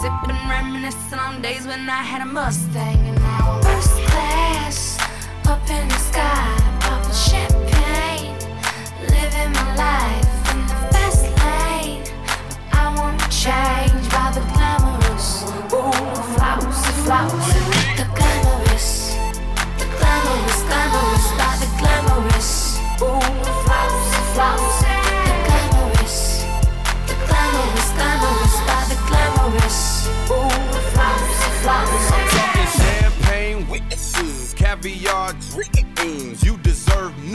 Sipping reminiscing on days when I had a Mustang and now I'm first class up in the sky,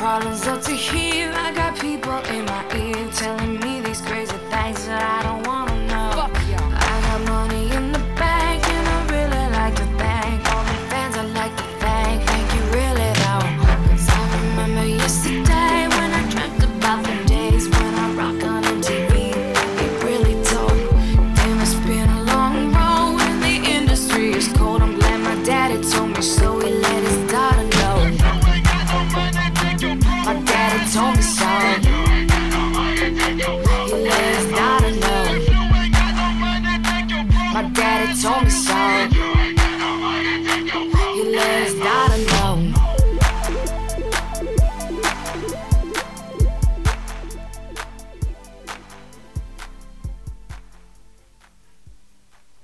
problems up to here. I got people in my told me so. Your legs not alone. My daddy told me so.